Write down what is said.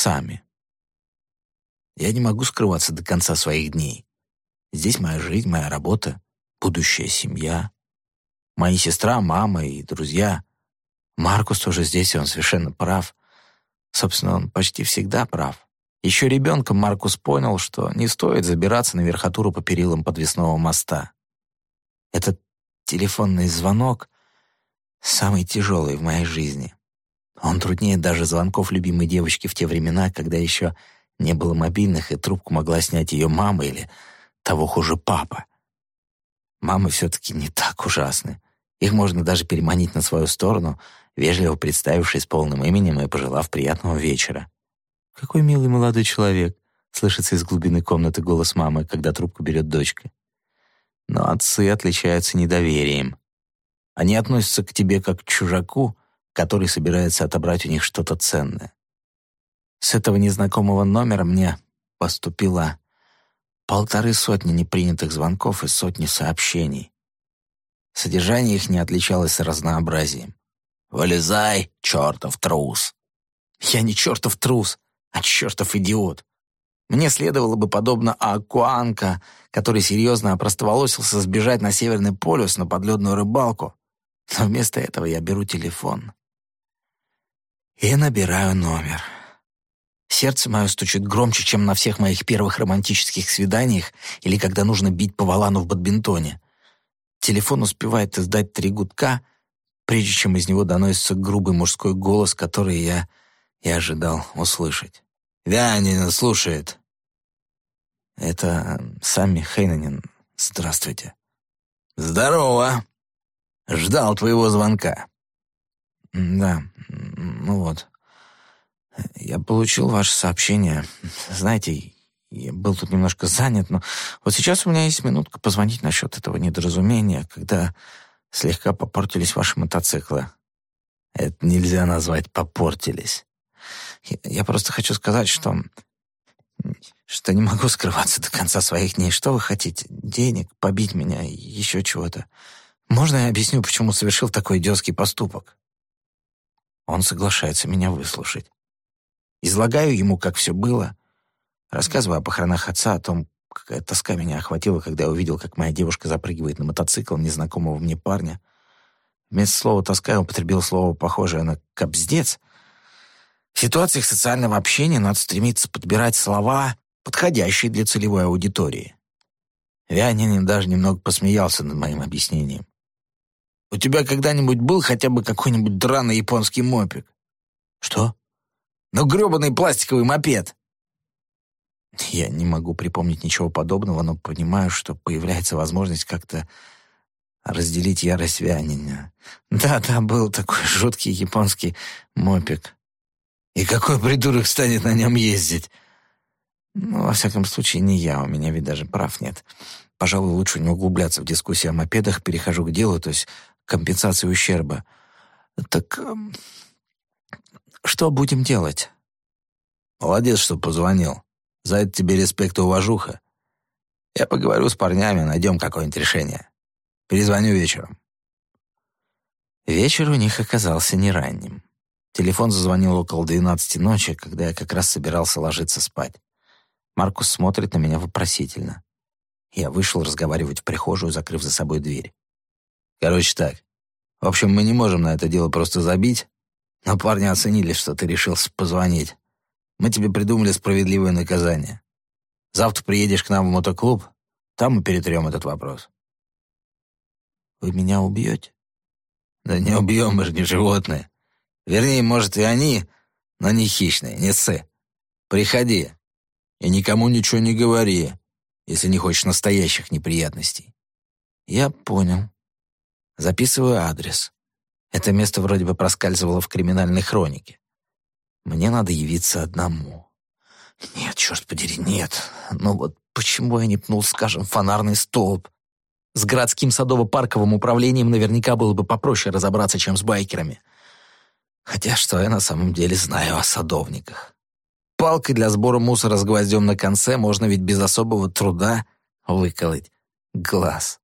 сами. Я не могу скрываться до конца своих дней. Здесь моя жизнь, моя работа, будущая семья. Мои сестра, мама и друзья. Маркус тоже здесь, и он совершенно прав. Собственно, он почти всегда прав. Еще ребенком Маркус понял, что не стоит забираться на верхотуру по перилам подвесного моста. Этот телефонный звонок самый тяжелый в моей жизни. Он труднее даже звонков любимой девочки в те времена, когда еще не было мобильных, и трубку могла снять ее мама или, того хуже, папа. Мамы все-таки не так ужасны. Их можно даже переманить на свою сторону, вежливо представившись полным именем и пожелав приятного вечера. «Какой милый молодой человек», — слышится из глубины комнаты голос мамы, когда трубку берет дочка. Но отцы отличаются недоверием. Они относятся к тебе как к чужаку, который собирается отобрать у них что-то ценное. С этого незнакомого номера мне поступило полторы сотни непринятых звонков и сотни сообщений. Содержание их не отличалось разнообразием. «Вылезай, чертов трус!» «Я не чертов трус, а чертов идиот!» Мне следовало бы, подобно Акуанка, который серьезно опростоволосился, сбежать на Северный полюс на подледную рыбалку. Но вместо этого я беру телефон и набираю номер. Сердце мое стучит громче, чем на всех моих первых романтических свиданиях или когда нужно бить по валану в бадминтоне. Телефон успевает издать три гудка, прежде чем из него доносится грубый мужской голос, который я и ожидал услышать. «Вянин слушает». «Это Самми Хейнанин. Здравствуйте». «Здорово. Ждал твоего звонка». «Да, ну вот. Я получил ваше сообщение. Знаете, я был тут немножко занят, но вот сейчас у меня есть минутка позвонить насчет этого недоразумения, когда слегка попортились ваши мотоциклы. Это нельзя назвать «попортились». Я просто хочу сказать, что... что не могу скрываться до конца своих дней. Что вы хотите? Денег? Побить меня? Еще чего-то? Можно я объясню, почему совершил такой идиотский поступок? Он соглашается меня выслушать. Излагаю ему, как все было. Рассказываю о похоронах отца, о том, какая тоска меня охватила, когда я увидел, как моя девушка запрыгивает на мотоцикл незнакомого мне парня. Вместо слова «тоска» я употребил слово, похожее на «кобздец». В ситуациях социального общения надо стремиться подбирать слова, подходящие для целевой аудитории. Вянин даже немного посмеялся над моим объяснением. «У тебя когда-нибудь был хотя бы какой-нибудь драный японский мопик?» «Что?» Ну, грёбаный пластиковый мопед!» Я не могу припомнить ничего подобного, но понимаю, что появляется возможность как-то разделить ярость Вянина. Да-да, был такой жуткий японский мопик. И какой придурок станет на нем ездить? Ну, во всяком случае, не я, у меня ведь даже прав нет. Пожалуй, лучше не углубляться в дискуссию о мопедах, перехожу к делу, то есть компенсации ущерба. Так эм, что будем делать?» «Молодец, что позвонил. За это тебе респект и уважуха. Я поговорю с парнями, найдем какое-нибудь решение. Перезвоню вечером». Вечер у них оказался не ранним. Телефон зазвонил около двенадцати ночи, когда я как раз собирался ложиться спать. Маркус смотрит на меня вопросительно. Я вышел разговаривать в прихожую, закрыв за собой дверь. «Короче так. В общем, мы не можем на это дело просто забить, но парни оценили, что ты решился позвонить. Мы тебе придумали справедливое наказание. Завтра приедешь к нам в мотоклуб, там мы перетрем этот вопрос». «Вы меня убьете?» «Да не убьем, мы же не животные. Вернее, может, и они, но не хищные, не ссы. Приходи и никому ничего не говори, если не хочешь настоящих неприятностей». «Я понял. Записываю адрес. Это место вроде бы проскальзывало в криминальной хронике. Мне надо явиться одному. Нет, черт подери, нет. Ну вот почему я не пнул, скажем, фонарный столб? С городским садово-парковым управлением наверняка было бы попроще разобраться, чем с байкерами. Хотя что я на самом деле знаю о садовниках? Палкой для сбора мусора с гвоздем на конце можно ведь без особого труда выколоть глаз.